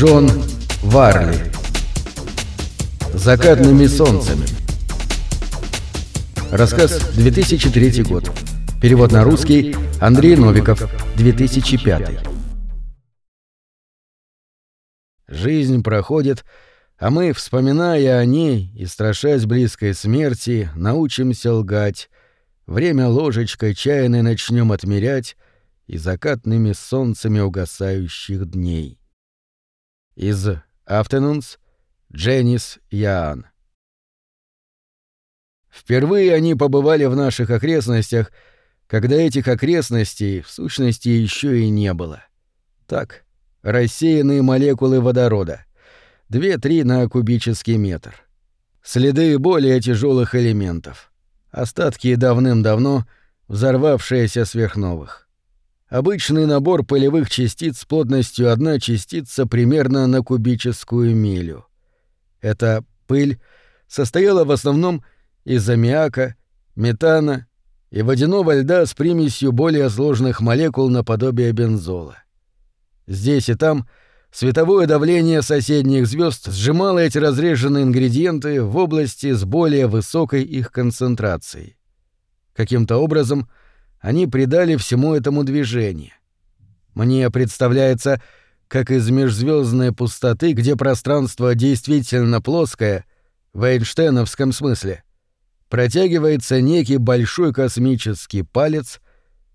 Джон Варли. Закатными солнцами. Рассказ 2003 год. Перевод на русский Андрей Новиков, 2005. Жизнь проходит, а мы, вспоминая о ней и страшась близкой смерти, научимся лгать. Время ложечкой чайной начнем отмерять и закатными солнцами угасающих дней. Из «Afternoons» Дженнис Яан. Впервые они побывали в наших окрестностях, когда этих окрестностей, в сущности, еще и не было. Так, рассеянные молекулы водорода. Две-три на кубический метр. Следы более тяжелых элементов. Остатки давным-давно взорвавшиеся сверхновых. Обычный набор пылевых частиц с плотностью одна частица примерно на кубическую милю. Эта пыль состояла в основном из аммиака, метана и водяного льда с примесью более сложных молекул наподобие бензола. Здесь и там световое давление соседних звезд сжимало эти разреженные ингредиенты в области с более высокой их концентрацией. Каким-то образом — они придали всему этому движение. Мне представляется, как из межзвездной пустоты, где пространство действительно плоское, в Эйнштейновском смысле, протягивается некий большой космический палец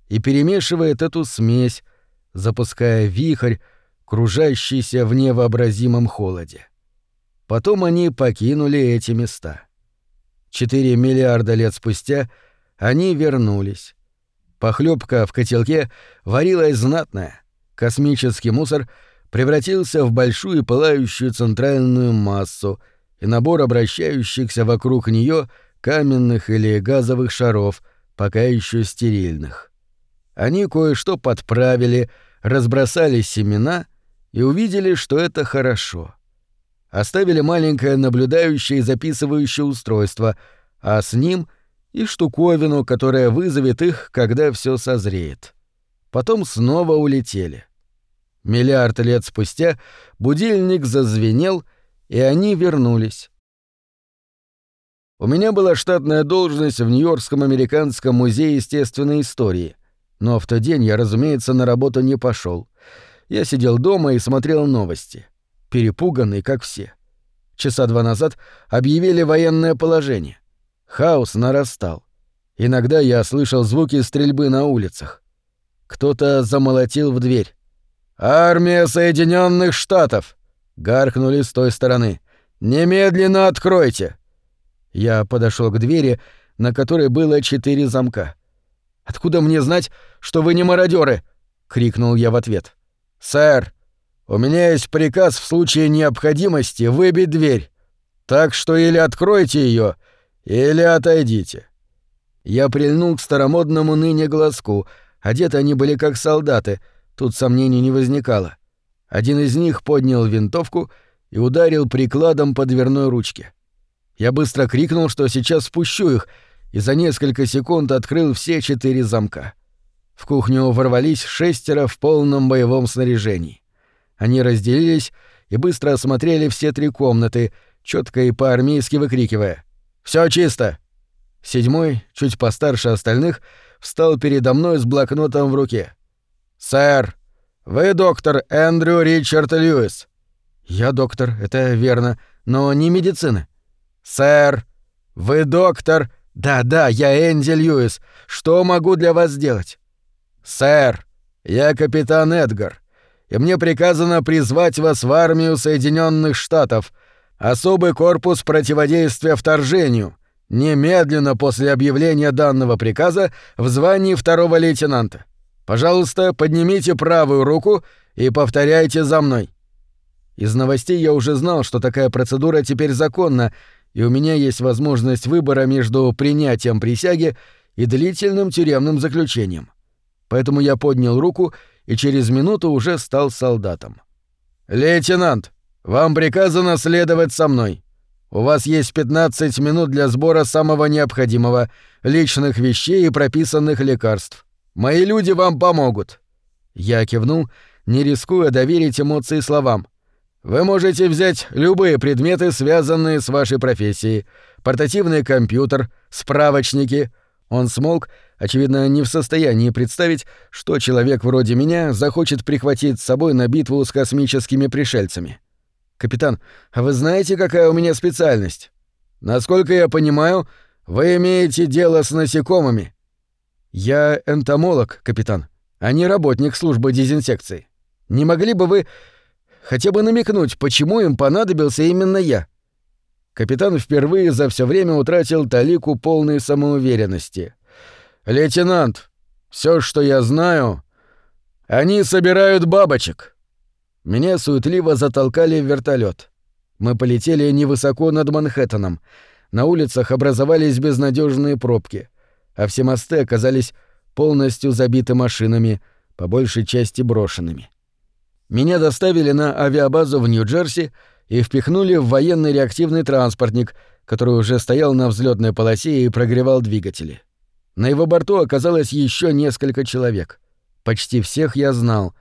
и перемешивает эту смесь, запуская вихрь, кружащийся в невообразимом холоде. Потом они покинули эти места. Четыре миллиарда лет спустя они вернулись, Похлебка в котелке варилась знатная. Космический мусор превратился в большую пылающую центральную массу и набор обращающихся вокруг нее каменных или газовых шаров, пока еще стерильных. Они кое-что подправили, разбросали семена и увидели, что это хорошо. Оставили маленькое наблюдающее и записывающее устройство, а с ним — и штуковину, которая вызовет их, когда все созреет. Потом снова улетели. Миллиард лет спустя будильник зазвенел, и они вернулись. У меня была штатная должность в Нью-Йоркском американском музее естественной истории, но в тот день я, разумеется, на работу не пошел. Я сидел дома и смотрел новости, перепуганный, как все. Часа два назад объявили военное положение. Хаос нарастал. Иногда я слышал звуки стрельбы на улицах. Кто-то замолотил в дверь. «Армия Соединенных Штатов!» — гаркнули с той стороны. «Немедленно откройте!» Я подошел к двери, на которой было четыре замка. «Откуда мне знать, что вы не мародеры? крикнул я в ответ. «Сэр, у меня есть приказ в случае необходимости выбить дверь. Так что или откройте ее, или отойдите». Я прильнул к старомодному ныне глазку. Одеты они были как солдаты, тут сомнений не возникало. Один из них поднял винтовку и ударил прикладом по дверной ручке. Я быстро крикнул, что сейчас спущу их, и за несколько секунд открыл все четыре замка. В кухню ворвались шестеро в полном боевом снаряжении. Они разделились и быстро осмотрели все три комнаты, четко и по-армейски выкрикивая все чисто!» Седьмой, чуть постарше остальных, встал передо мной с блокнотом в руке. «Сэр, вы доктор Эндрю Ричард Льюис». «Я доктор, это верно, но не медицины». «Сэр, вы доктор...» «Да-да, я Энди Льюис. Что могу для вас сделать?» «Сэр, я капитан Эдгар, и мне приказано призвать вас в армию Соединенных Штатов — Особый корпус противодействия вторжению. Немедленно после объявления данного приказа в звании второго лейтенанта. Пожалуйста, поднимите правую руку и повторяйте за мной. Из новостей я уже знал, что такая процедура теперь законна, и у меня есть возможность выбора между принятием присяги и длительным тюремным заключением. Поэтому я поднял руку и через минуту уже стал солдатом. «Лейтенант!» Вам приказано следовать со мной. У вас есть 15 минут для сбора самого необходимого, личных вещей и прописанных лекарств. Мои люди вам помогут». Я кивнул, не рискуя доверить эмоции словам. Вы можете взять любые предметы, связанные с вашей профессией. Портативный компьютер, справочники. Он смолк, очевидно, не в состоянии представить, что человек вроде меня захочет прихватить с собой на битву с космическими пришельцами. «Капитан, а вы знаете, какая у меня специальность?» «Насколько я понимаю, вы имеете дело с насекомыми». «Я энтомолог, капитан, а не работник службы дезинсекции. Не могли бы вы хотя бы намекнуть, почему им понадобился именно я. Капитан впервые за все время утратил талику полной самоуверенности. «Лейтенант, все, что я знаю, они собирают бабочек». Меня суетливо затолкали в вертолет. Мы полетели невысоко над Манхэттеном. На улицах образовались безнадежные пробки, а все мосты оказались полностью забиты машинами, по большей части брошенными. Меня доставили на авиабазу в Нью-Джерси и впихнули в военный реактивный транспортник, который уже стоял на взлетной полосе и прогревал двигатели. На его борту оказалось еще несколько человек. Почти всех я знал.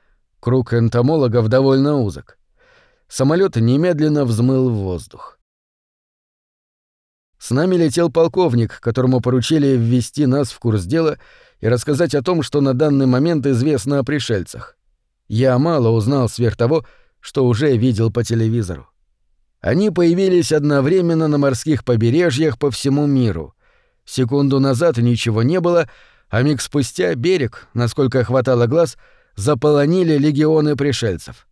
Круг энтомологов довольно узок. Самолет немедленно взмыл в воздух. С нами летел полковник, которому поручили ввести нас в курс дела и рассказать о том, что на данный момент известно о пришельцах. Я мало узнал сверх того, что уже видел по телевизору. Они появились одновременно на морских побережьях по всему миру. Секунду назад ничего не было, а миг спустя берег, насколько хватало глаз, заполонили легионы пришельцев.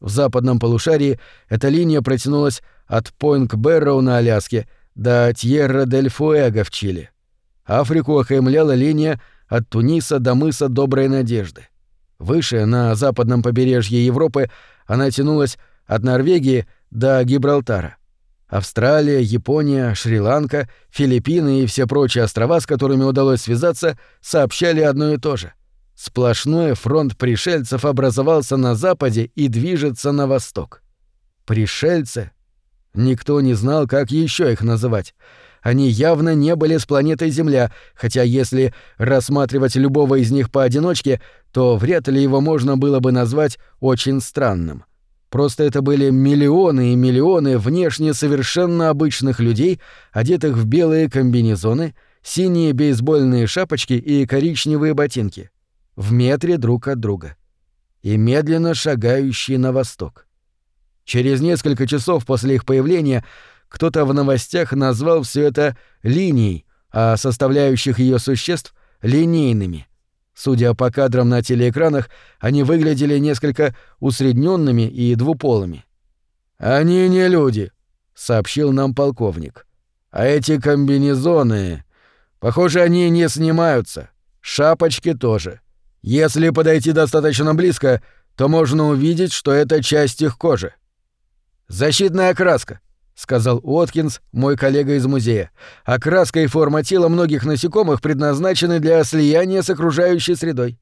В западном полушарии эта линия протянулась от Пойнт-Бэрроу на Аляске до Тьерра-дель-Фуэго в Чили. Африку окаймляла линия от Туниса до мыса Доброй Надежды. Выше, на западном побережье Европы, она тянулась от Норвегии до Гибралтара. Австралия, Япония, Шри-Ланка, Филиппины и все прочие острова, с которыми удалось связаться, сообщали одно и то же. Сплошной фронт пришельцев образовался на западе и движется на восток. Пришельцы? Никто не знал, как еще их называть. Они явно не были с планетой Земля, хотя если рассматривать любого из них поодиночке, то вряд ли его можно было бы назвать очень странным. Просто это были миллионы и миллионы внешне совершенно обычных людей, одетых в белые комбинезоны, синие бейсбольные шапочки и коричневые ботинки. В метре друг от друга. И медленно шагающие на восток. Через несколько часов после их появления кто-то в новостях назвал все это линией, а составляющих ее существ — линейными. Судя по кадрам на телеэкранах, они выглядели несколько усредненными и двуполыми. «Они не люди», — сообщил нам полковник. «А эти комбинезоны... Похоже, они не снимаются. Шапочки тоже. Если подойти достаточно близко, то можно увидеть, что это часть их кожи. Защитная краска. — сказал Уоткинс, мой коллега из музея. «Окраска и форма тела многих насекомых предназначены для слияния с окружающей средой».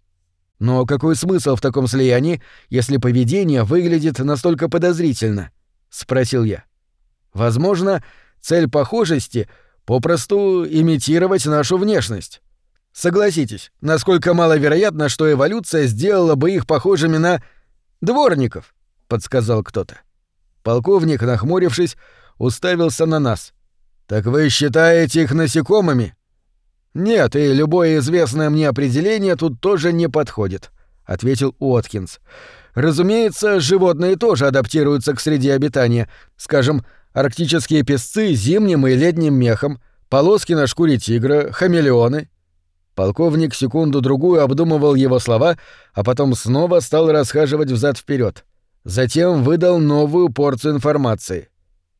«Но какой смысл в таком слиянии, если поведение выглядит настолько подозрительно?» — спросил я. «Возможно, цель похожести — попросту имитировать нашу внешность. Согласитесь, насколько маловероятно, что эволюция сделала бы их похожими на... дворников», — подсказал кто-то. Полковник, нахмурившись, уставился на нас. «Так вы считаете их насекомыми?» «Нет, и любое известное мне определение тут тоже не подходит», — ответил Уоткинс. «Разумеется, животные тоже адаптируются к среде обитания. Скажем, арктические песцы зимним и летним мехом, полоски на шкуре тигра, хамелеоны». Полковник секунду-другую обдумывал его слова, а потом снова стал расхаживать взад вперед. Затем выдал новую порцию информации.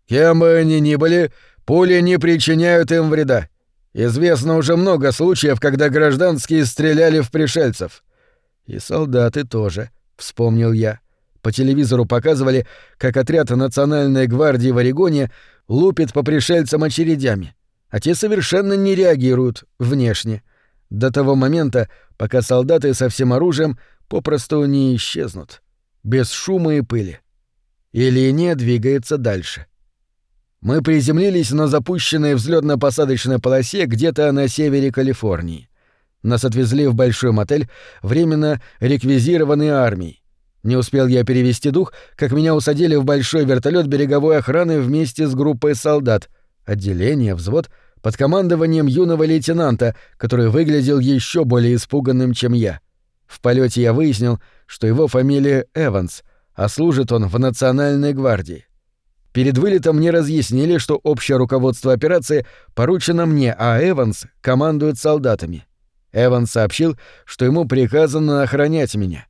Кем бы они ни были, пули не причиняют им вреда. Известно уже много случаев, когда гражданские стреляли в пришельцев. И солдаты тоже, вспомнил я. По телевизору показывали, как отряд Национальной гвардии в Орегоне лупит по пришельцам очередями, а те совершенно не реагируют внешне. До того момента, пока солдаты со всем оружием попросту не исчезнут. Без шума и пыли. И линия двигается дальше. Мы приземлились на запущенной взлетно-посадочной полосе где-то на севере Калифорнии. Нас отвезли в большой мотель, временно реквизированный армией. Не успел я перевести дух, как меня усадили в большой вертолет береговой охраны вместе с группой солдат, отделение, взвод, под командованием юного лейтенанта, который выглядел еще более испуганным, чем я. В полете я выяснил, что его фамилия Эванс, а служит он в Национальной гвардии. Перед вылетом мне разъяснили, что общее руководство операции поручено мне, а Эванс командует солдатами. Эванс сообщил, что ему приказано охранять меня.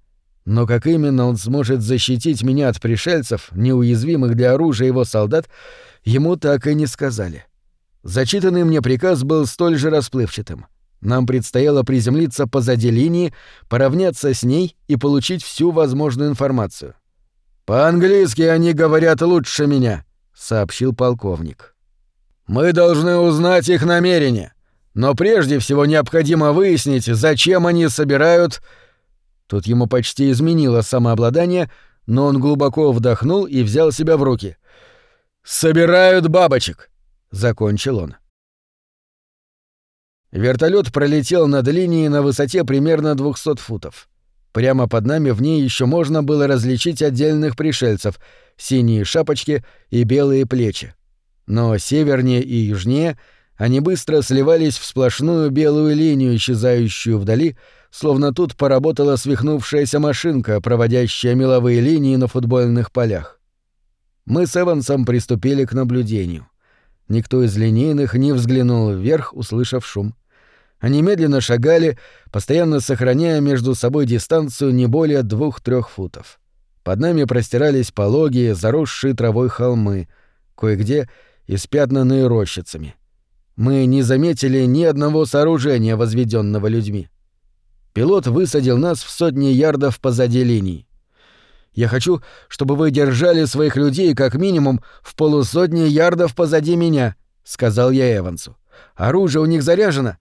Но как именно он сможет защитить меня от пришельцев, неуязвимых для оружия его солдат, ему так и не сказали. Зачитанный мне приказ был столь же расплывчатым. Нам предстояло приземлиться позади линии, поравняться с ней и получить всю возможную информацию. «По-английски они говорят лучше меня», — сообщил полковник. «Мы должны узнать их намерения, но прежде всего необходимо выяснить, зачем они собирают...» Тут ему почти изменило самообладание, но он глубоко вдохнул и взял себя в руки. «Собирают бабочек», — закончил он. Вертолет пролетел над линией на высоте примерно 200 футов. Прямо под нами в ней еще можно было различить отдельных пришельцев, синие шапочки и белые плечи. Но севернее и южнее они быстро сливались в сплошную белую линию, исчезающую вдали, словно тут поработала свихнувшаяся машинка, проводящая меловые линии на футбольных полях. Мы с Эвансом приступили к наблюдению. Никто из линейных не взглянул вверх, услышав шум. Они медленно шагали, постоянно сохраняя между собой дистанцию не более двух-трех футов. Под нами простирались пологие, заросшие травой холмы, кое-где испятнанные рощицами. Мы не заметили ни одного сооружения, возведенного людьми. Пилот высадил нас в сотни ярдов позади линий. Я хочу, чтобы вы держали своих людей как минимум в полусотни ярдов позади меня, сказал я Эвансу. Оружие у них заряжено,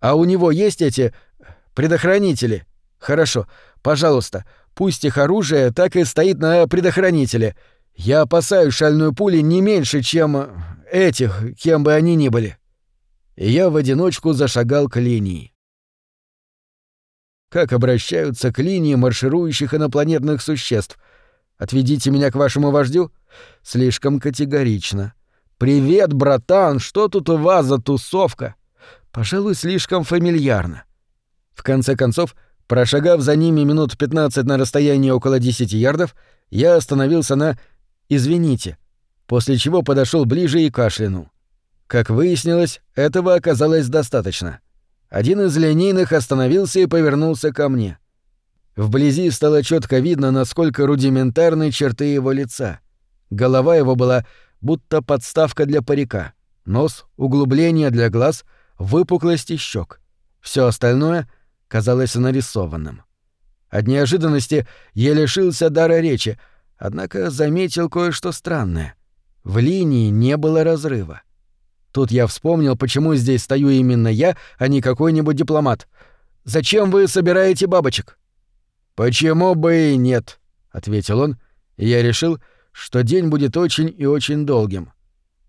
а у него есть эти предохранители? Хорошо, пожалуйста, пусть их оружие так и стоит на предохранителе. Я опасаюсь шальной пули не меньше, чем этих, кем бы они ни были. И я в одиночку зашагал к линии. Как обращаются к линии марширующих инопланетных существ? Отведите меня к вашему вождю? Слишком категорично. Привет, братан, что тут у вас за тусовка? Пожалуй, слишком фамильярно. В конце концов, прошагав за ними минут 15 на расстоянии около 10 ярдов, я остановился на «извините», после чего подошел ближе и кашлянул. Как выяснилось, этого оказалось достаточно. Один из линейных остановился и повернулся ко мне. Вблизи стало четко видно, насколько рудиментарны черты его лица. Голова его была будто подставка для парика, нос — углубление для глаз — выпуклости щек. Все остальное казалось нарисованным. От неожиданности я лишился дара речи, однако заметил кое-что странное. В линии не было разрыва. Тут я вспомнил, почему здесь стою именно я, а не какой-нибудь дипломат. «Зачем вы собираете бабочек?» «Почему бы и нет?» — ответил он, и я решил, что день будет очень и очень долгим.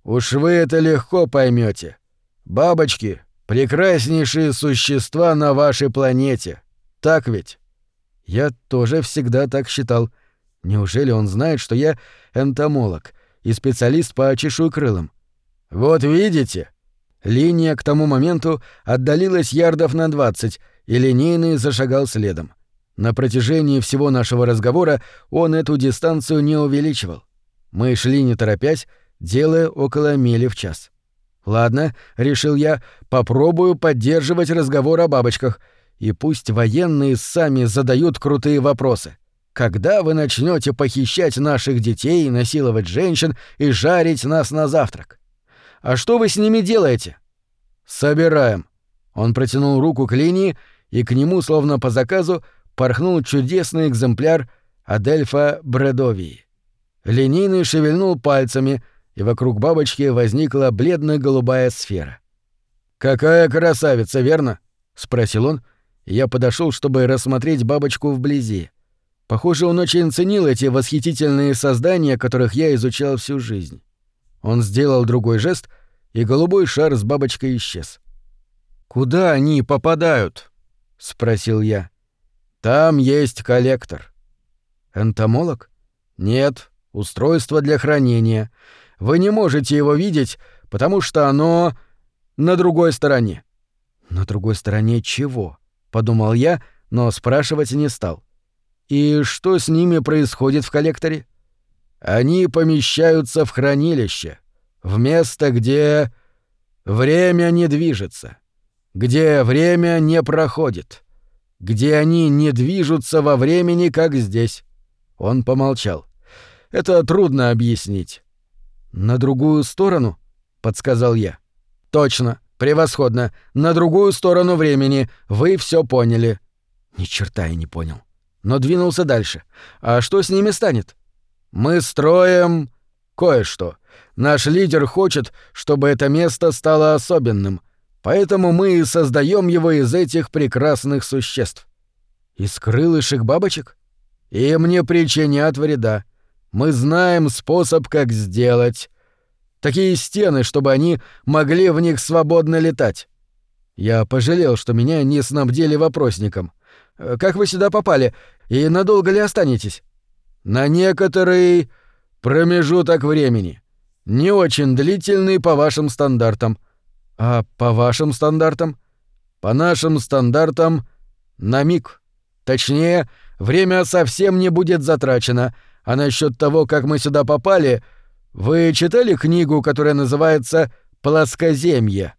«Уж вы это легко поймете. Бабочки — прекраснейшие существа на вашей планете. Так ведь? Я тоже всегда так считал. Неужели он знает, что я энтомолог и специалист по чешуекрылым? Вот видите? Линия к тому моменту отдалилась ярдов на 20, и линейный зашагал следом. На протяжении всего нашего разговора он эту дистанцию не увеличивал. Мы шли не торопясь, делая около мили в час. Ладно, решил я, попробую поддерживать разговор о бабочках. И пусть военные сами задают крутые вопросы. Когда вы начнете похищать наших детей, насиловать женщин и жарить нас на завтрак? А что вы с ними делаете? Собираем. Он протянул руку к линии, и к нему, словно по заказу, порхнул чудесный экземпляр Адельфа Бредовии. Линейный шевельнул пальцами — и вокруг бабочки возникла бледно-голубая сфера. «Какая красавица, верно?» — спросил он, и я подошел, чтобы рассмотреть бабочку вблизи. Похоже, он очень ценил эти восхитительные создания, которых я изучал всю жизнь. Он сделал другой жест, и голубой шар с бабочкой исчез. «Куда они попадают?» — спросил я. «Там есть коллектор». Энтомолог? Нет, устройство для хранения. Вы не можете его видеть, потому что оно на другой стороне. На другой стороне чего? подумал я, но спрашивать не стал. И что с ними происходит в коллекторе? Они помещаются в хранилище, в место, где время не движется, где время не проходит, где они не движутся во времени, как здесь. Он помолчал. Это трудно объяснить. На другую сторону, подсказал я. Точно, превосходно. На другую сторону времени. Вы все поняли. Ни черта я не понял. Но двинулся дальше. А что с ними станет? Мы строим кое-что. Наш лидер хочет, чтобы это место стало особенным, поэтому мы и создаем его из этих прекрасных существ. Из крылышек бабочек? Им не причинят вреда. Мы знаем способ, как сделать. Такие стены, чтобы они могли в них свободно летать. Я пожалел, что меня не снабдили вопросником. Как вы сюда попали? И надолго ли останетесь? на некоторый промежуток времени. Не очень длительный по вашим стандартам. А по вашим стандартам? По нашим стандартам на миг. Точнее, время совсем не будет затрачено. А насчет того, как мы сюда попали, вы читали книгу, которая называется «Плоскоземье»?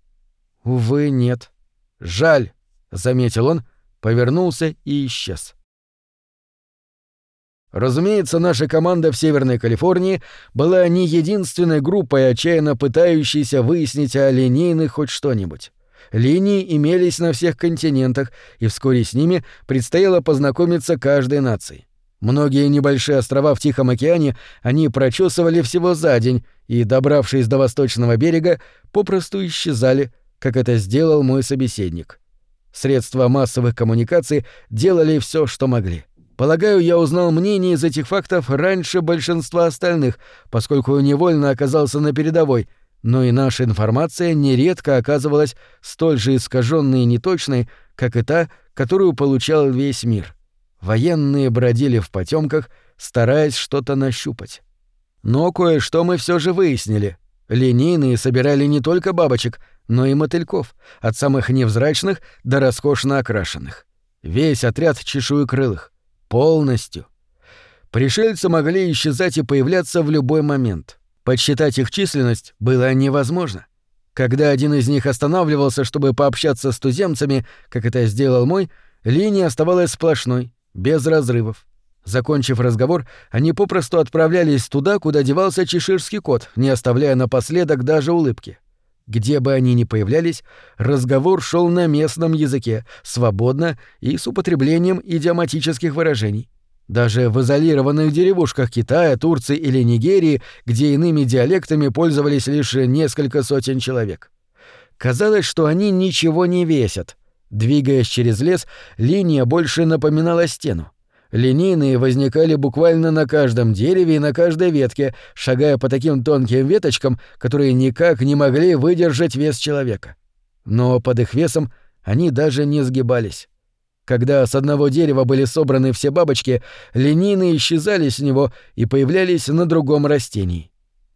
Увы, нет. Жаль, заметил он, повернулся и исчез. Разумеется, наша команда в Северной Калифорнии была не единственной группой, отчаянно пытающейся выяснить о линейных хоть что-нибудь. Линии имелись на всех континентах, и вскоре с ними предстояло познакомиться каждой нации. Многие небольшие острова в Тихом океане они прочесывали всего за день и, добравшись до восточного берега, попросту исчезали, как это сделал мой собеседник. Средства массовых коммуникаций делали все, что могли. Полагаю, я узнал мнение из этих фактов раньше большинства остальных, поскольку невольно оказался на передовой, но и наша информация нередко оказывалась столь же искаженной и неточной, как и та, которую получал весь мир. Военные бродили в потемках, стараясь что-то нащупать. Но кое-что мы все же выяснили. Линейные собирали не только бабочек, но и мотыльков, от самых невзрачных до роскошно окрашенных. Весь отряд чешуекрылых. Полностью. Пришельцы могли исчезать и появляться в любой момент. Подсчитать их численность было невозможно. Когда один из них останавливался, чтобы пообщаться с туземцами, как это сделал мой, линия оставалась сплошной, без разрывов. Закончив разговор, они попросту отправлялись туда, куда девался чеширский кот, не оставляя напоследок даже улыбки. Где бы они ни появлялись, разговор шел на местном языке, свободно и с употреблением идиоматических выражений. Даже в изолированных деревушках Китая, Турции или Нигерии, где иными диалектами пользовались лишь несколько сотен человек. Казалось, что они ничего не весят. Двигаясь через лес, линия больше напоминала стену. Линейные возникали буквально на каждом дереве и на каждой ветке, шагая по таким тонким веточкам, которые никак не могли выдержать вес человека. Но под их весом они даже не сгибались. Когда с одного дерева были собраны все бабочки, линейные исчезали с него и появлялись на другом растении.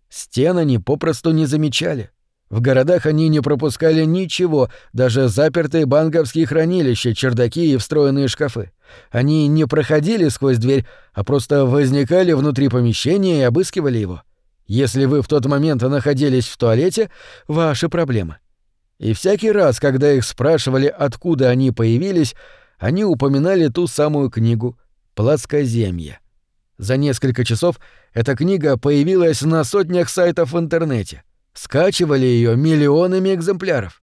Стен они попросту не замечали. В городах они не пропускали ничего, даже запертые банковские хранилища, чердаки и встроенные шкафы. Они не проходили сквозь дверь, а просто возникали внутри помещения и обыскивали его. Если вы в тот момент находились в туалете, ваши проблемы. И всякий раз, когда их спрашивали, откуда они появились, они упоминали ту самую книгу «Плоскоземье». За несколько часов эта книга появилась на сотнях сайтов в интернете — Скачивали ее миллионами экземпляров.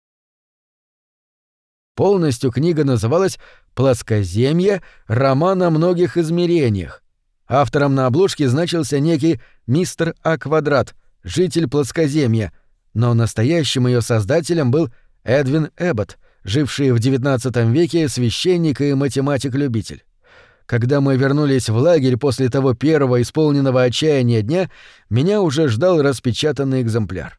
Полностью книга называлась «Плоскоземье. Роман о многих измерениях». Автором на обложке значился некий мистер А. Квадрат, житель плоскоземья, но настоящим ее создателем был Эдвин Эббот, живший в XIX веке священник и математик-любитель. Когда мы вернулись в лагерь после того первого исполненного отчаяния дня, меня уже ждал распечатанный экземпляр.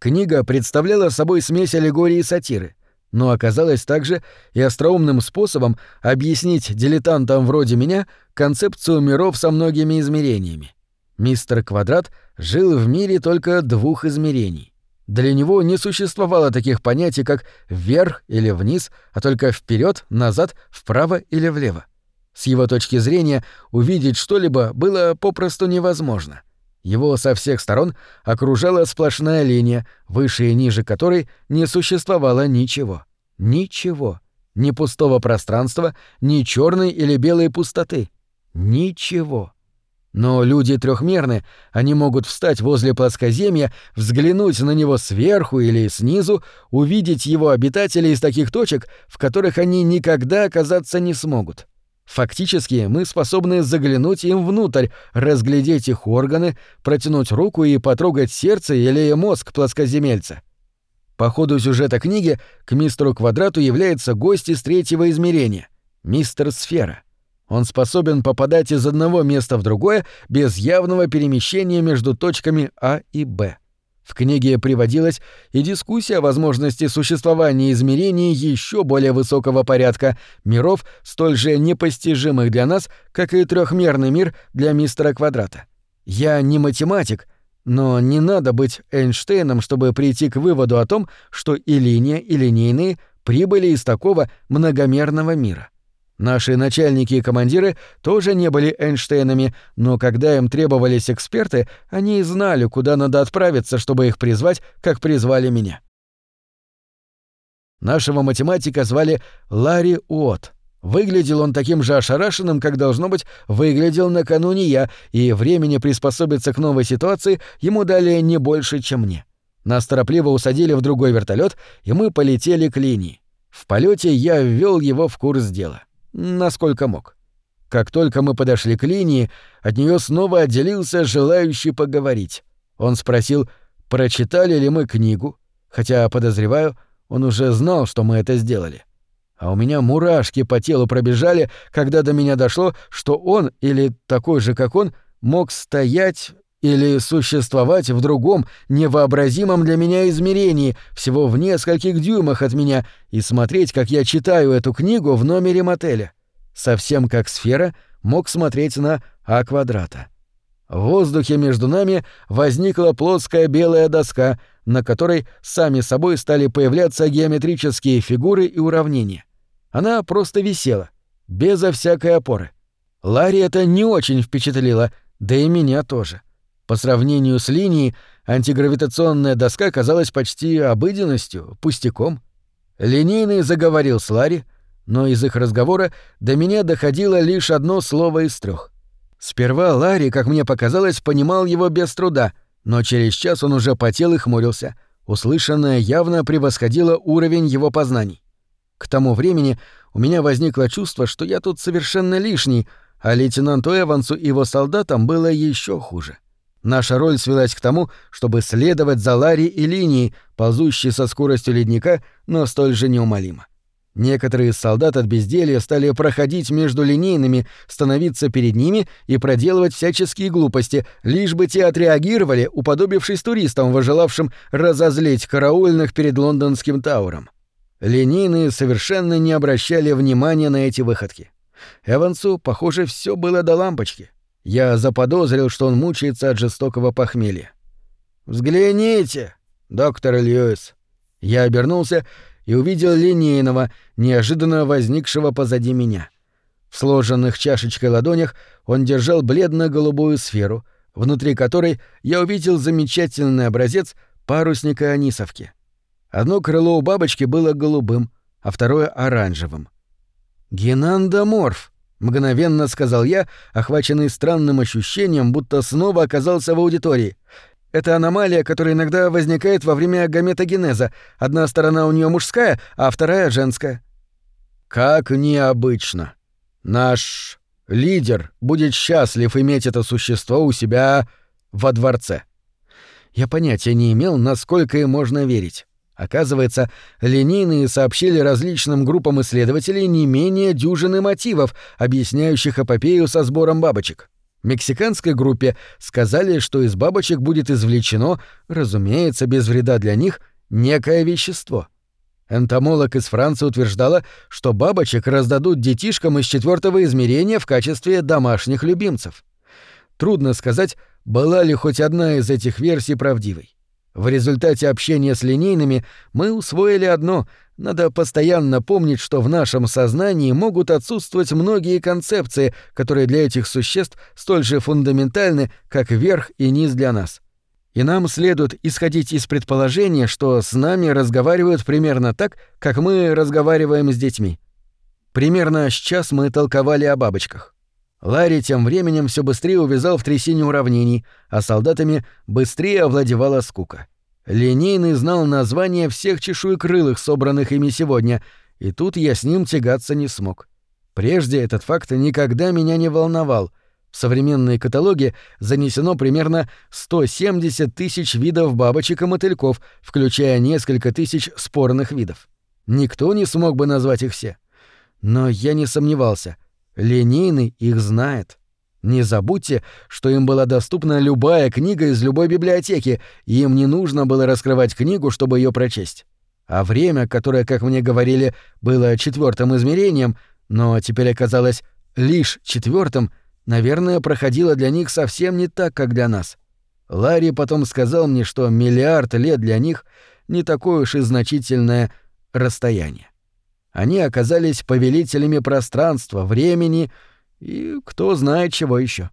Книга представляла собой смесь аллегории и сатиры. Но оказалось также и остроумным способом объяснить дилетантам вроде меня концепцию миров со многими измерениями. Мистер Квадрат жил в мире только двух измерений. Для него не существовало таких понятий, как вверх или вниз, а только вперед, назад, вправо или влево. С его точки зрения увидеть что-либо было попросту невозможно. Его со всех сторон окружала сплошная линия, выше и ниже которой не существовало ничего. Ничего. Ни пустого пространства, ни черной или белой пустоты. Ничего. Но люди трехмерны, они могут встать возле плоскоземья, взглянуть на него сверху или снизу, увидеть его обитателей из таких точек, в которых они никогда оказаться не смогут. Фактически мы способны заглянуть им внутрь, разглядеть их органы, протянуть руку и потрогать сердце или мозг плоскоземельца. По ходу сюжета книги к мистеру Квадрату является гость из третьего измерения — мистер Сфера. Он способен попадать из одного места в другое без явного перемещения между точками А и Б. В книге приводилась и дискуссия о возможности существования измерений еще более высокого порядка, миров, столь же непостижимых для нас, как и трехмерный мир для мистера Квадрата. Я не математик, но не надо быть Эйнштейном, чтобы прийти к выводу о том, что и линия, и линейные прибыли из такого многомерного мира. Наши начальники и командиры тоже не были Эйнштейнами, но когда им требовались эксперты, они знали, куда надо отправиться, чтобы их призвать, как призвали меня. Нашего математика звали Ларри Уотт. Выглядел он таким же ошарашенным, как, должно быть, выглядел накануне я, и времени приспособиться к новой ситуации ему дали не больше, чем мне. Нас торопливо усадили в другой вертолет, и мы полетели к линии. В полете я ввел его в курс дела насколько мог. Как только мы подошли к линии, от нее снова отделился желающий поговорить. Он спросил, прочитали ли мы книгу, хотя, подозреваю, он уже знал, что мы это сделали. А у меня мурашки по телу пробежали, когда до меня дошло, что он, или такой же, как он, мог стоять или существовать в другом, невообразимом для меня измерении, всего в нескольких дюймах от меня, и смотреть, как я читаю эту книгу в номере мотеля. Совсем как сфера мог смотреть на А квадрата. В воздухе между нами возникла плоская белая доска, на которой сами собой стали появляться геометрические фигуры и уравнения. Она просто висела, безо всякой опоры. Ларри это не очень впечатлило, да и меня тоже. По сравнению с линией, антигравитационная доска казалась почти обыденностью, пустяком. Линейный заговорил с Ларри, но из их разговора до меня доходило лишь одно слово из трех. Сперва Ларри, как мне показалось, понимал его без труда, но через час он уже потел и хмурился. Услышанное явно превосходило уровень его познаний. К тому времени у меня возникло чувство, что я тут совершенно лишний, а лейтенанту Эвансу и его солдатам было еще хуже. Наша роль свелась к тому, чтобы следовать за Ларри и линией, ползущей со скоростью ледника, но столь же неумолимо. Некоторые из солдат от безделья стали проходить между линейными, становиться перед ними и проделывать всяческие глупости, лишь бы те отреагировали, уподобившись туристам, выжелавшим разозлить караульных перед лондонским Тауром. Линейные совершенно не обращали внимания на эти выходки. Эвансу, похоже, все было до лампочки. Я заподозрил, что он мучается от жестокого похмелья. «Взгляните, доктор Льюис!» Я обернулся и увидел линейного, неожиданно возникшего позади меня. В сложенных чашечкой ладонях он держал бледно-голубую сферу, внутри которой я увидел замечательный образец парусника Анисовки. Одно крыло у бабочки было голубым, а второе — оранжевым. «Генандоморф!» Мгновенно сказал я, охваченный странным ощущением, будто снова оказался в аудитории. Это аномалия, которая иногда возникает во время гаметогенеза. Одна сторона у нее мужская, а вторая женская. Как необычно. Наш лидер будет счастлив иметь это существо у себя во дворце. Я понятия не имел, насколько им можно верить. Оказывается, линейные сообщили различным группам исследователей не менее дюжины мотивов, объясняющих эпопею со сбором бабочек. Мексиканской группе сказали, что из бабочек будет извлечено, разумеется, без вреда для них, некое вещество. Энтомолог из Франции утверждала, что бабочек раздадут детишкам из четвертого измерения в качестве домашних любимцев. Трудно сказать, была ли хоть одна из этих версий правдивой. В результате общения с линейными мы усвоили одно — надо постоянно помнить, что в нашем сознании могут отсутствовать многие концепции, которые для этих существ столь же фундаментальны, как верх и низ для нас. И нам следует исходить из предположения, что с нами разговаривают примерно так, как мы разговариваем с детьми. Примерно сейчас мы толковали о бабочках. Ларри тем временем все быстрее увязал в трясине уравнений, а солдатами быстрее овладевала скука. Линейный знал названия всех чешуекрылых, собранных ими сегодня, и тут я с ним тягаться не смог. Прежде этот факт никогда меня не волновал — в современные каталоги занесено примерно 170 тысяч видов бабочек и мотыльков, включая несколько тысяч спорных видов. Никто не смог бы назвать их все. Но я не сомневался. Линейный их знает. Не забудьте, что им была доступна любая книга из любой библиотеки, и им не нужно было раскрывать книгу, чтобы ее прочесть. А время, которое, как мне говорили, было четвертым измерением, но теперь оказалось лишь четвертым — наверное, проходило для них совсем не так, как для нас. Ларри потом сказал мне, что миллиард лет для них не такое уж и значительное расстояние. Они оказались повелителями пространства, времени и кто знает чего еще.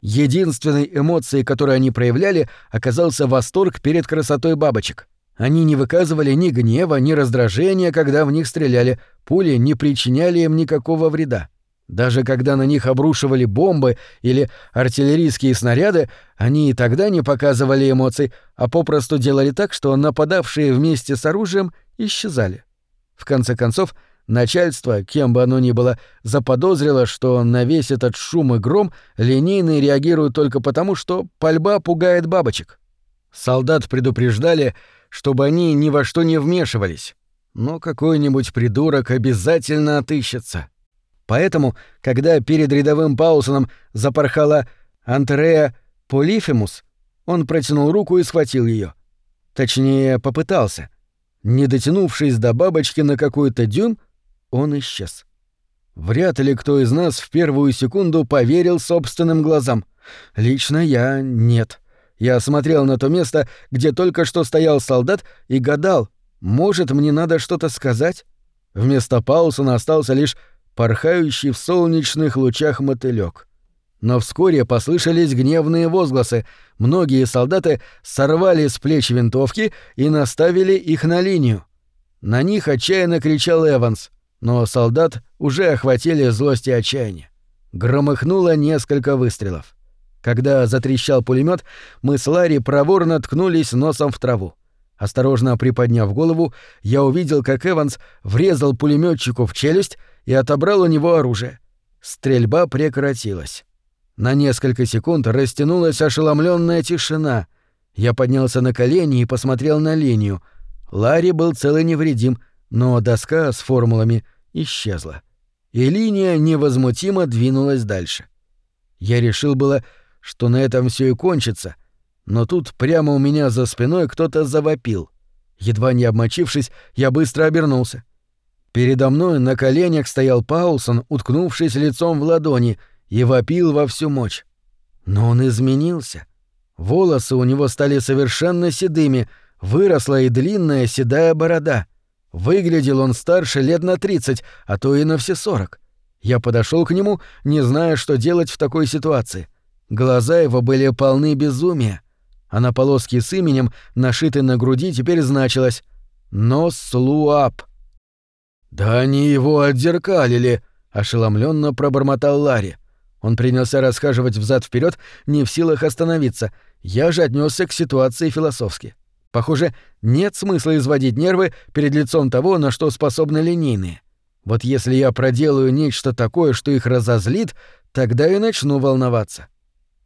Единственной эмоцией, которую они проявляли, оказался восторг перед красотой бабочек. Они не выказывали ни гнева, ни раздражения, когда в них стреляли, пули не причиняли им никакого вреда. Даже когда на них обрушивали бомбы или артиллерийские снаряды, они и тогда не показывали эмоций, а попросту делали так, что нападавшие вместе с оружием исчезали. В конце концов, начальство, кем бы оно ни было, заподозрило, что на весь этот шум и гром линейные реагируют только потому, что пальба пугает бабочек. Солдат предупреждали, чтобы они ни во что не вмешивались. Но какой-нибудь придурок обязательно отыщется. Поэтому, когда перед рядовым Паусоном запорхала Антрея Полифемус, он протянул руку и схватил ее. Точнее, попытался. Не дотянувшись до бабочки на какой-то дюйм, он исчез. Вряд ли кто из нас в первую секунду поверил собственным глазам. Лично я — нет. Я смотрел на то место, где только что стоял солдат, и гадал, может, мне надо что-то сказать? Вместо Паусона остался лишь порхающий в солнечных лучах мотылёк. Но вскоре послышались гневные возгласы. Многие солдаты сорвали с плеч винтовки и наставили их на линию. На них отчаянно кричал Эванс, но солдат уже охватили злость и отчаяние. Громыхнуло несколько выстрелов. Когда затрещал пулемет, мы с Ларри проворно ткнулись носом в траву. Осторожно приподняв голову, я увидел, как Эванс врезал пулеметчику в челюсть и отобрал у него оружие. Стрельба прекратилась. На несколько секунд растянулась ошеломленная тишина. Я поднялся на колени и посмотрел на линию. Ларри был цел и невредим, но доска с формулами исчезла. И линия невозмутимо двинулась дальше. Я решил было, что на этом все и кончится, но тут прямо у меня за спиной кто-то завопил. Едва не обмочившись, я быстро обернулся. Передо мной на коленях стоял Паулсон, уткнувшись лицом в ладони, и вопил во всю мощь. Но он изменился. Волосы у него стали совершенно седыми, выросла и длинная седая борода. Выглядел он старше лет на тридцать, а то и на все сорок. Я подошел к нему, не зная, что делать в такой ситуации. Глаза его были полны безумия, а на полоске с именем, нашитой на груди, теперь значилось «Нослуап». «Да они его отзеркалили!» — ошеломленно пробормотал Ларри. Он принялся расхаживать взад вперед, не в силах остановиться. Я же отнесся к ситуации философски. Похоже, нет смысла изводить нервы перед лицом того, на что способны линейные. Вот если я проделаю нечто такое, что их разозлит, тогда и начну волноваться.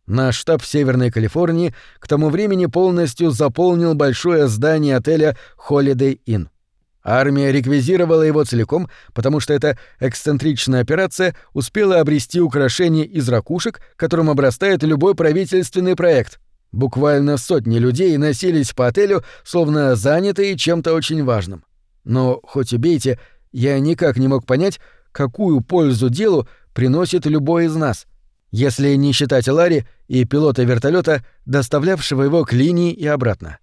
Наш штаб в Северной Калифорнии к тому времени полностью заполнил большое здание отеля Holiday Inn. Армия реквизировала его целиком, потому что эта эксцентричная операция успела обрести украшение из ракушек, которым обрастает любой правительственный проект. Буквально сотни людей носились по отелю, словно занятые чем-то очень важным. Но, хоть убейте, я никак не мог понять, какую пользу делу приносит любой из нас, если не считать Ларри и пилота вертолета, доставлявшего его к линии и обратно.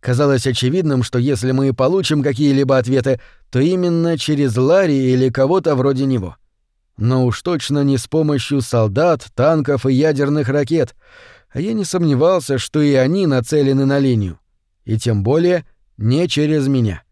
Казалось очевидным, что если мы получим какие-либо ответы, то именно через Ларри или кого-то вроде него. Но уж точно не с помощью солдат, танков и ядерных ракет, а я не сомневался, что и они нацелены на линию. И тем более не через меня.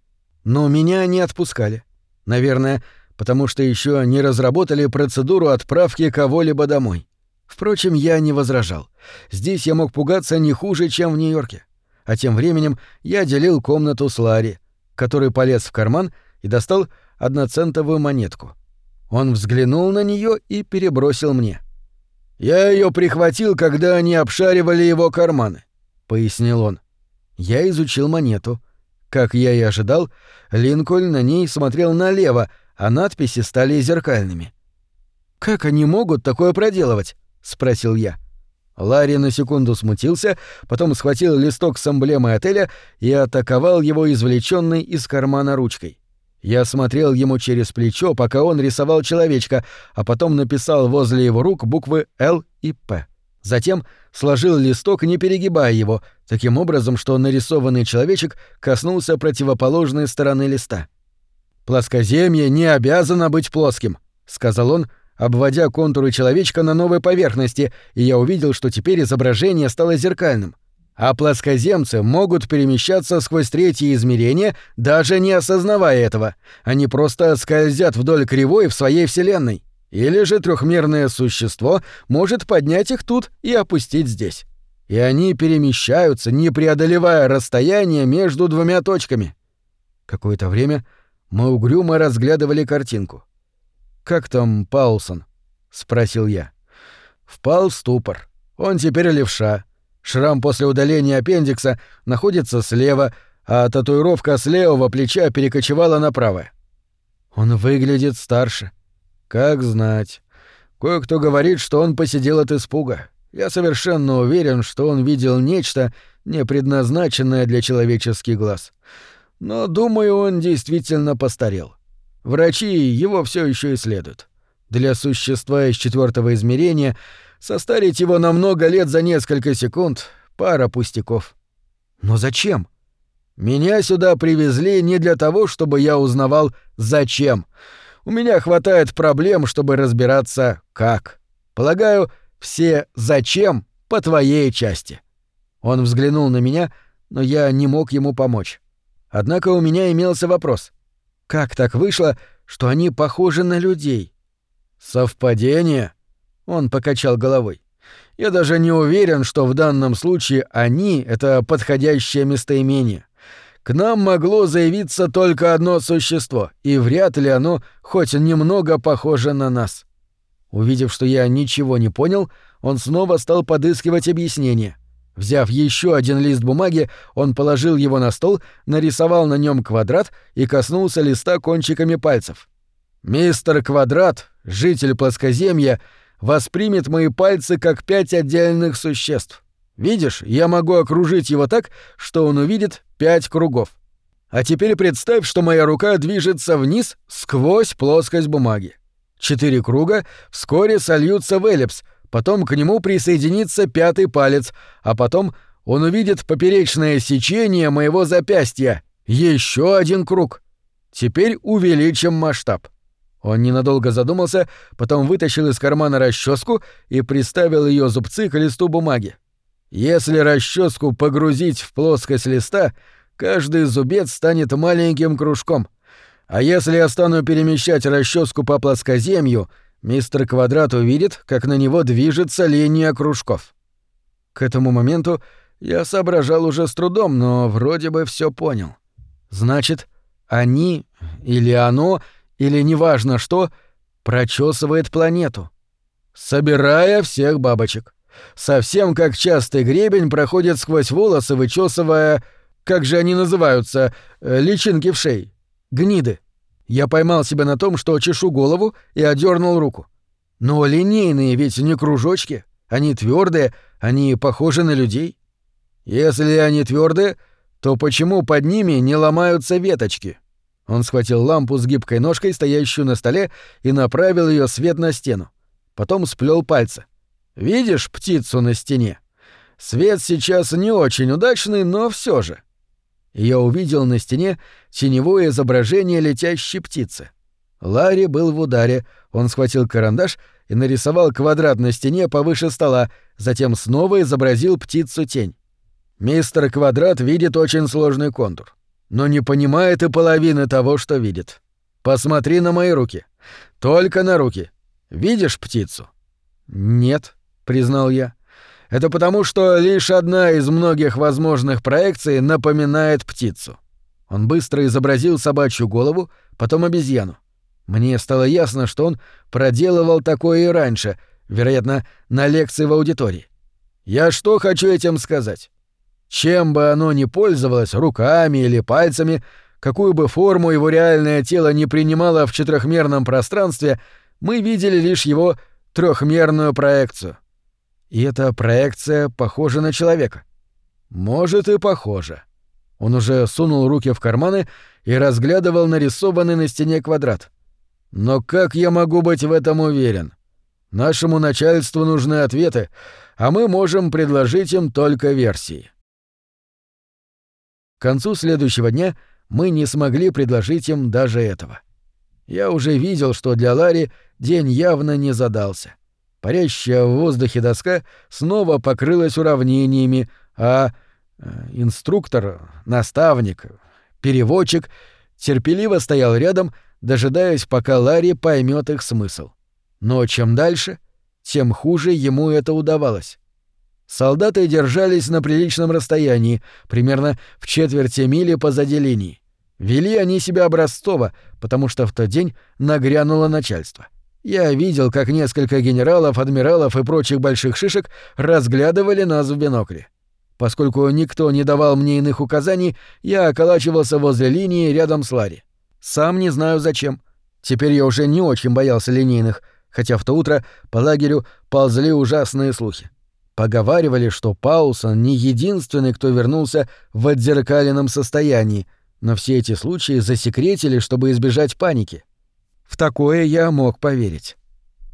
Но меня не отпускали. Наверное, потому что еще не разработали процедуру отправки кого-либо домой. Впрочем, я не возражал. Здесь я мог пугаться не хуже, чем в Нью-Йорке. А тем временем я делил комнату с Ларри, который полез в карман и достал одноцентовую монетку. Он взглянул на нее и перебросил мне. «Я ее прихватил, когда они обшаривали его карманы», — пояснил он. Я изучил монету. Как я и ожидал, Линкольн на ней смотрел налево, а надписи стали зеркальными. «Как они могут такое проделывать?» — спросил я. Ларри на секунду смутился, потом схватил листок с эмблемой отеля и атаковал его извлеченной из кармана ручкой. Я смотрел ему через плечо, пока он рисовал человечка, а потом написал возле его рук буквы «Л» и «П». Затем сложил листок, не перегибая его, таким образом, что нарисованный человечек коснулся противоположной стороны листа. «Плоскоземье не обязано быть плоским», — сказал он, — обводя контуры человечка на новой поверхности, и я увидел, что теперь изображение стало зеркальным. А плоскоземцы могут перемещаться сквозь третье измерение, даже не осознавая этого. Они просто скользят вдоль кривой в своей вселенной. Или же трехмерное существо может поднять их тут и опустить здесь. И они перемещаются, не преодолевая расстояние между двумя точками. Какое-то время мы угрюмо разглядывали картинку. «Как там Паулсон?» — спросил я. «Впал в ступор. Он теперь левша. Шрам после удаления аппендикса находится слева, а татуировка с левого плеча перекочевала направо. Он выглядит старше. Как знать. Кое-кто говорит, что он посидел от испуга. Я совершенно уверен, что он видел нечто, не предназначенное для человеческих глаз. Но, думаю, он действительно постарел. Врачи его все еще исследуют. Для существа из четвертого измерения состарить его на много лет за несколько секунд — пара пустяков. Но зачем? Меня сюда привезли не для того, чтобы я узнавал «зачем». У меня хватает проблем, чтобы разбираться «как». Полагаю, все «зачем» по твоей части. Он взглянул на меня, но я не мог ему помочь. Однако у меня имелся вопрос. Как так вышло, что они похожи на людей? Совпадение? Он покачал головой. Я даже не уверен, что в данном случае они — это подходящее местоимение. К нам могло заявиться только одно существо, и вряд ли оно хоть немного похоже на нас. Увидев, что я ничего не понял, он снова стал подыскивать объяснение. Взяв еще один лист бумаги, он положил его на стол, нарисовал на нем квадрат и коснулся листа кончиками пальцев. «Мистер Квадрат, житель плоскоземья, воспримет мои пальцы как пять отдельных существ. Видишь, я могу окружить его так, что он увидит пять кругов. А теперь представь, что моя рука движется вниз сквозь плоскость бумаги. Четыре круга вскоре сольются в эллипс, потом к нему присоединится пятый палец, а потом он увидит поперечное сечение моего запястья. Еще один круг. Теперь увеличим масштаб. Он ненадолго задумался, потом вытащил из кармана расческу и приставил ее зубцы к листу бумаги. Если расческу погрузить в плоскость листа, каждый зубец станет маленьким кружком. А если я стану перемещать расческу по плоскоземью, Мистер Квадрат увидит, как на него движется линия кружков. К этому моменту я соображал уже с трудом, но вроде бы все понял. Значит, они или оно, или неважно что, прочесывает планету, собирая всех бабочек. Совсем как частый гребень проходит сквозь волосы, вычесывая... Как же они называются? Э, личинки в шее. Гниды. Я поймал себя на том, что чешу голову и одернул руку. Но линейные ведь не кружочки, они твердые, они похожи на людей. Если они твердые, то почему под ними не ломаются веточки? Он схватил лампу с гибкой ножкой, стоящую на столе, и направил ее свет на стену. Потом сплел пальцы. Видишь птицу на стене? Свет сейчас не очень удачный, но все же. Я увидел на стене теневое изображение летящей птицы. Ларри был в ударе, он схватил карандаш и нарисовал квадрат на стене повыше стола, затем снова изобразил птицу-тень. Мистер Квадрат видит очень сложный контур, но не понимает и половины того, что видит. Посмотри на мои руки. Только на руки. Видишь птицу? Нет, признал я. Это потому, что лишь одна из многих возможных проекций напоминает птицу. Он быстро изобразил собачью голову, потом обезьяну. Мне стало ясно, что он проделывал такое и раньше, вероятно, на лекции в аудитории. Я что хочу этим сказать? Чем бы оно ни пользовалось, руками или пальцами, какую бы форму его реальное тело не принимало в четырехмерном пространстве, мы видели лишь его трехмерную проекцию. И эта проекция похожа на человека. Может и похожа. Он уже сунул руки в карманы и разглядывал нарисованный на стене квадрат. Но как я могу быть в этом уверен? Нашему начальству нужны ответы, а мы можем предложить им только версии. К концу следующего дня мы не смогли предложить им даже этого. Я уже видел, что для Ларри день явно не задался. Парящая в воздухе доска снова покрылась уравнениями, а э, инструктор, наставник, переводчик терпеливо стоял рядом, дожидаясь, пока Ларри поймет их смысл. Но чем дальше, тем хуже ему это удавалось. Солдаты держались на приличном расстоянии, примерно в четверти мили позади линии. Вели они себя образцово, потому что в тот день нагрянуло начальство. Я видел, как несколько генералов, адмиралов и прочих больших шишек разглядывали нас в бинокле. Поскольку никто не давал мне иных указаний, я околачивался возле линии рядом с Ларри. Сам не знаю зачем. Теперь я уже не очень боялся линейных, хотя в то утро по лагерю ползли ужасные слухи. Поговаривали, что Паулсон не единственный, кто вернулся в отзеркаленном состоянии, но все эти случаи засекретили, чтобы избежать паники. В такое я мог поверить.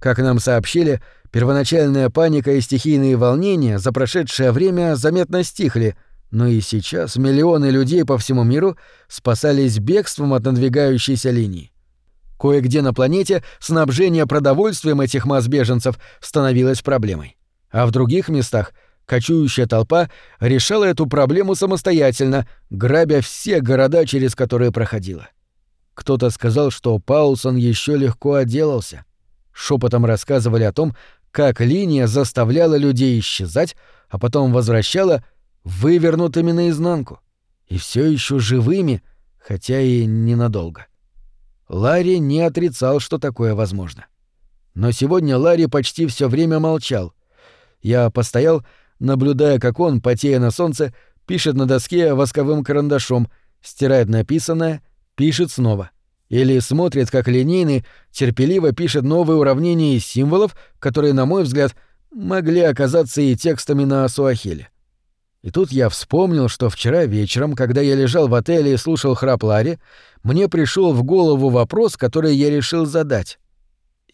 Как нам сообщили, первоначальная паника и стихийные волнения за прошедшее время заметно стихли — но и сейчас миллионы людей по всему миру спасались бегством от надвигающейся линии. Кое-где на планете снабжение продовольствием этих масс беженцев становилось проблемой. А в других местах кочующая толпа решала эту проблему самостоятельно, грабя все города, через которые проходила. Кто-то сказал, что Паулсон еще легко отделался. Шепотом рассказывали о том, как линия заставляла людей исчезать, а потом возвращала — вывернутыми наизнанку и все еще живыми, хотя и ненадолго. Ларри не отрицал, что такое возможно. Но сегодня Ларри почти все время молчал. Я постоял, наблюдая, как он, потея на солнце, пишет на доске восковым карандашом, стирает написанное, пишет снова. Или смотрит, как линейный терпеливо пишет новые уравнения из символов, которые, на мой взгляд, могли оказаться и текстами на суахиле. И тут я вспомнил, что вчера вечером, когда я лежал в отеле и слушал храп Ларри, мне пришел в голову вопрос, который я решил задать.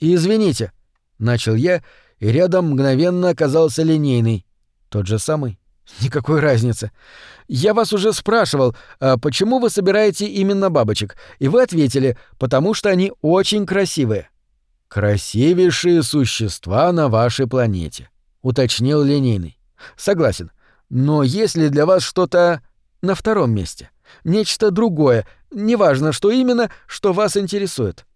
«Извините», — начал я, и рядом мгновенно оказался линейный. Тот же самый. Никакой разницы. Я вас уже спрашивал, а почему вы собираете именно бабочек? И вы ответили, потому что они очень красивые. Красивейшие существа на вашей планете, уточнил линейный. Согласен. Но есть ли для вас что-то на втором месте? Нечто другое, неважно, что именно, что вас интересует.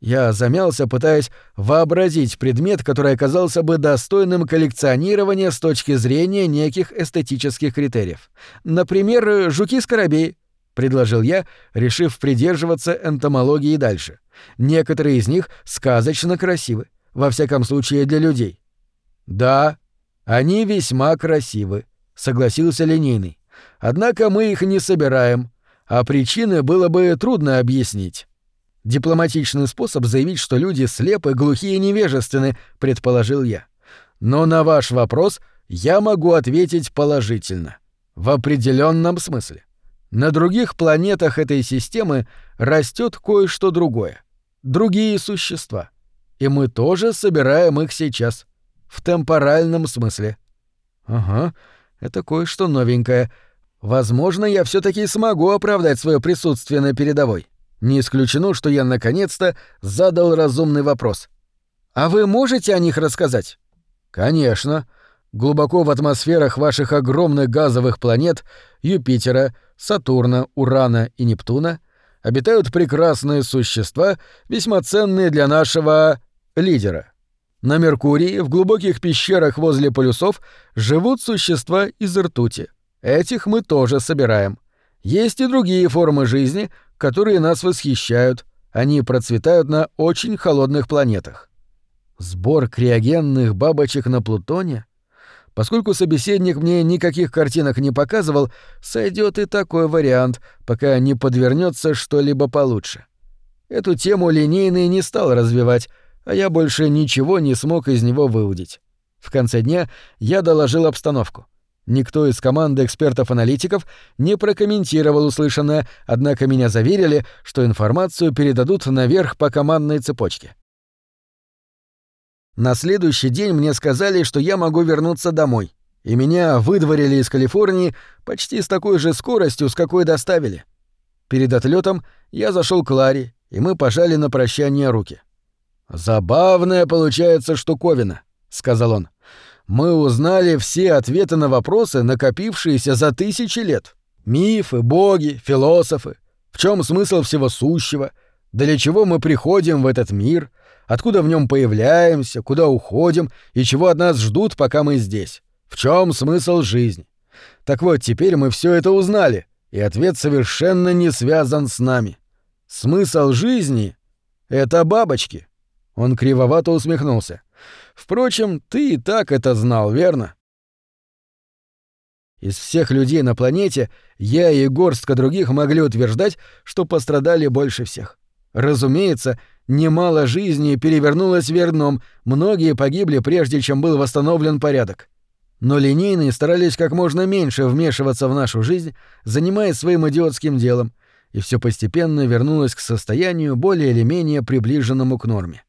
Я замялся, пытаясь вообразить предмет, который оказался бы достойным коллекционирования с точки зрения неких эстетических критериев. Например, жуки-скоробей, предложил я, решив придерживаться энтомологии дальше. Некоторые из них сказочно красивы, во всяком случае для людей. Да, они весьма красивы, согласился линейный. Однако мы их не собираем, а причины было бы трудно объяснить. Дипломатичный способ заявить, что люди слепы, глухие и невежественны, предположил я. Но на ваш вопрос я могу ответить положительно. В определенном смысле. На других планетах этой системы растет кое-что другое. Другие существа. И мы тоже собираем их сейчас. В темпоральном смысле. Ага, это кое-что новенькое. Возможно, я все таки смогу оправдать свое присутствие на передовой. Не исключено, что я наконец-то задал разумный вопрос. А вы можете о них рассказать? Конечно. Глубоко в атмосферах ваших огромных газовых планет Юпитера, Сатурна, Урана и Нептуна обитают прекрасные существа, весьма ценные для нашего лидера. На Меркурии, в глубоких пещерах возле полюсов, живут существа из ртути. Этих мы тоже собираем. Есть и другие формы жизни, которые нас восхищают. Они процветают на очень холодных планетах. Сбор криогенных бабочек на Плутоне? Поскольку собеседник мне никаких картинок не показывал, сойдет и такой вариант, пока не подвернется что-либо получше. Эту тему линейный не стал развивать, а я больше ничего не смог из него выудить. В конце дня я доложил обстановку. Никто из команды экспертов-аналитиков не прокомментировал услышанное, однако меня заверили, что информацию передадут наверх по командной цепочке. На следующий день мне сказали, что я могу вернуться домой, и меня выдворили из Калифорнии почти с такой же скоростью, с какой доставили. Перед отлетом я зашел к Ларе, и мы пожали на прощание руки. «Забавная получается штуковина», — сказал он мы узнали все ответы на вопросы, накопившиеся за тысячи лет. Мифы, боги, философы. В чем смысл всего сущего? Для чего мы приходим в этот мир? Откуда в нем появляемся? Куда уходим? И чего от нас ждут, пока мы здесь? В чем смысл жизни? Так вот, теперь мы все это узнали, и ответ совершенно не связан с нами. Смысл жизни — это бабочки. Он кривовато усмехнулся. Впрочем, ты и так это знал, верно? Из всех людей на планете я и горстка других могли утверждать, что пострадали больше всех. Разумеется, немало жизней перевернулось вверх дном, многие погибли, прежде чем был восстановлен порядок. Но линейные старались как можно меньше вмешиваться в нашу жизнь, занимаясь своим идиотским делом, и все постепенно вернулось к состоянию более или менее приближенному к норме.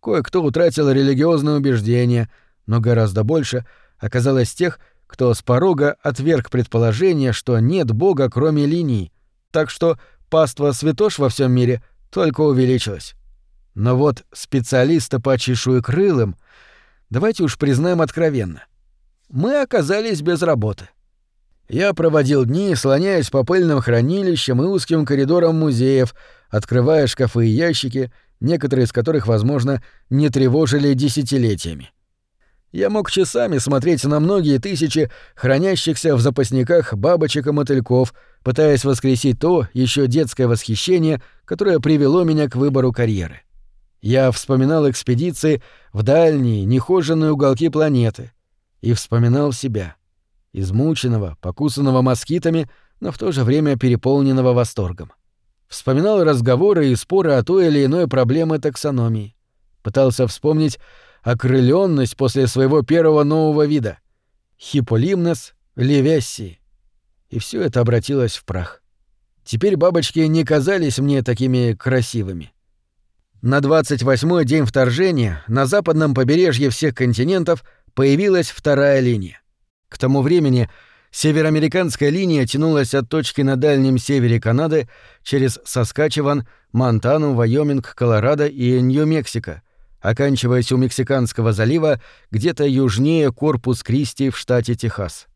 Кое-кто утратил религиозные убеждения, но гораздо больше оказалось тех, кто с порога отверг предположение, что нет Бога, кроме линий, так что паства святош во всем мире только увеличилась. Но вот специалиста по чешуекрылым, давайте уж признаем откровенно, мы оказались без работы. Я проводил дни, слоняясь по пыльным хранилищам и узким коридорам музеев, открывая шкафы и ящики — некоторые из которых, возможно, не тревожили десятилетиями. Я мог часами смотреть на многие тысячи хранящихся в запасниках бабочек и мотыльков, пытаясь воскресить то еще детское восхищение, которое привело меня к выбору карьеры. Я вспоминал экспедиции в дальние, нехоженные уголки планеты и вспоминал себя, измученного, покусанного москитами, но в то же время переполненного восторгом. Вспоминал разговоры и споры о той или иной проблеме таксономии. Пытался вспомнить окрыленность после своего первого нового вида — хиполимнес левессии. И все это обратилось в прах. Теперь бабочки не казались мне такими красивыми. На 28-й день вторжения на западном побережье всех континентов появилась вторая линия. К тому времени Североамериканская линия тянулась от точки на дальнем севере Канады через Саскачеван, Монтану, Вайоминг, Колорадо и Нью-Мексико, оканчиваясь у Мексиканского залива где-то южнее Корпус Кристи в штате Техас.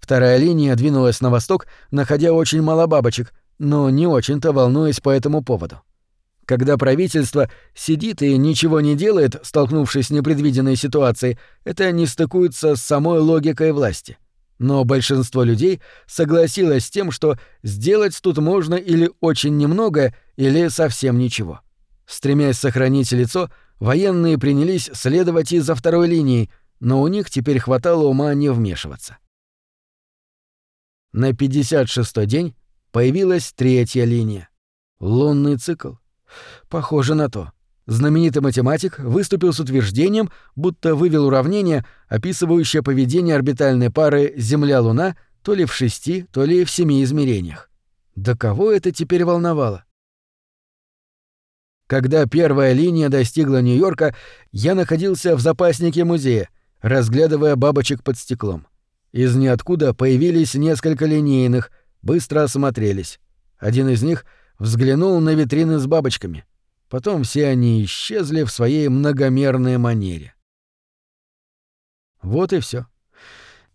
Вторая линия двинулась на восток, находя очень мало бабочек, но не очень-то волнуясь по этому поводу. Когда правительство сидит и ничего не делает, столкнувшись с непредвиденной ситуацией, это не стыкуется с самой логикой власти — но большинство людей согласилось с тем, что сделать тут можно или очень немного, или совсем ничего. Стремясь сохранить лицо, военные принялись следовать из-за второй линии, но у них теперь хватало ума не вмешиваться. На 56-й день появилась третья линия. Лунный цикл. Похоже на то. Знаменитый математик выступил с утверждением, будто вывел уравнение, описывающее поведение орбитальной пары Земля-Луна то ли в шести, то ли в семи измерениях. Да кого это теперь волновало? Когда первая линия достигла Нью-Йорка, я находился в запаснике музея, разглядывая бабочек под стеклом. Из ниоткуда появились несколько линейных, быстро осмотрелись. Один из них взглянул на витрины с бабочками. Потом все они исчезли в своей многомерной манере. Вот и все.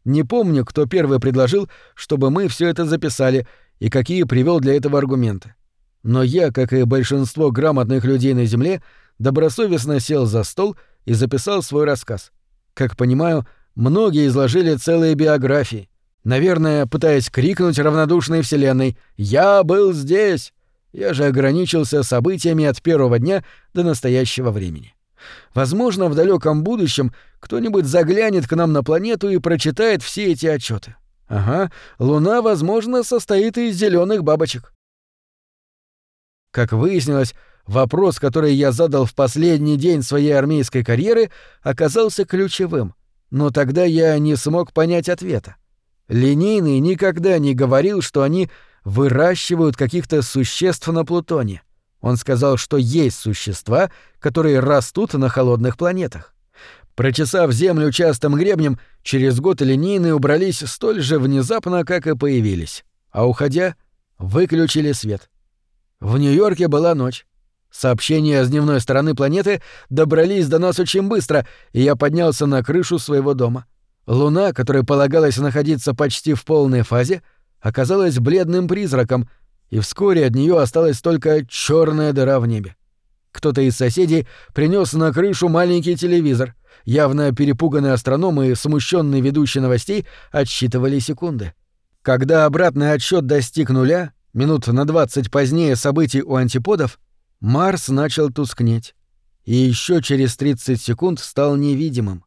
Не помню, кто первый предложил, чтобы мы все это записали и какие привел для этого аргументы. Но я, как и большинство грамотных людей на Земле, добросовестно сел за стол и записал свой рассказ. Как понимаю, многие изложили целые биографии, наверное, пытаясь крикнуть равнодушной Вселенной «Я был здесь!». Я же ограничился событиями от первого дня до настоящего времени. Возможно, в далеком будущем кто-нибудь заглянет к нам на планету и прочитает все эти отчеты. Ага, Луна, возможно, состоит из зеленых бабочек. Как выяснилось, вопрос, который я задал в последний день своей армейской карьеры, оказался ключевым, но тогда я не смог понять ответа. Линейный никогда не говорил, что они выращивают каких-то существ на Плутоне. Он сказал, что есть существа, которые растут на холодных планетах. Прочесав Землю частым гребнем, через год линейные убрались столь же внезапно, как и появились. А уходя, выключили свет. В Нью-Йорке была ночь. Сообщения с дневной стороны планеты добрались до нас очень быстро, и я поднялся на крышу своего дома. Луна, которая полагалась находиться почти в полной фазе, оказалась бледным призраком — и вскоре от нее осталась только черная дыра в небе. Кто-то из соседей принес на крышу маленький телевизор. Явно перепуганный астроном и смущенный ведущий новостей отсчитывали секунды. Когда обратный отсчет достиг нуля, минут на двадцать позднее событий у антиподов, Марс начал тускнеть. И еще через 30 секунд стал невидимым.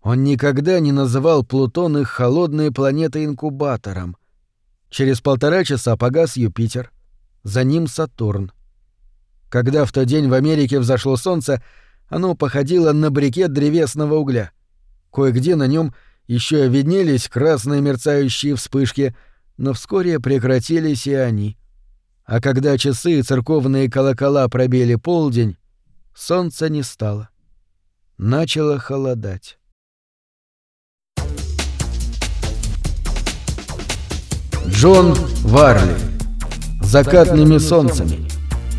Он никогда не называл Плутон их холодной планетой-инкубатором. Через полтора часа погас Юпитер, за ним Сатурн. Когда в тот день в Америке взошло солнце, оно походило на брикет древесного угля. Кое-где на нем еще виднелись красные мерцающие вспышки, но вскоре прекратились и они. А когда часы и церковные колокола пробили полдень, солнца не стало. Начало холодать. Джон Варли. Закатными солнцами.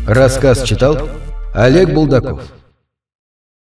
Рассказ читал Олег Булдаков.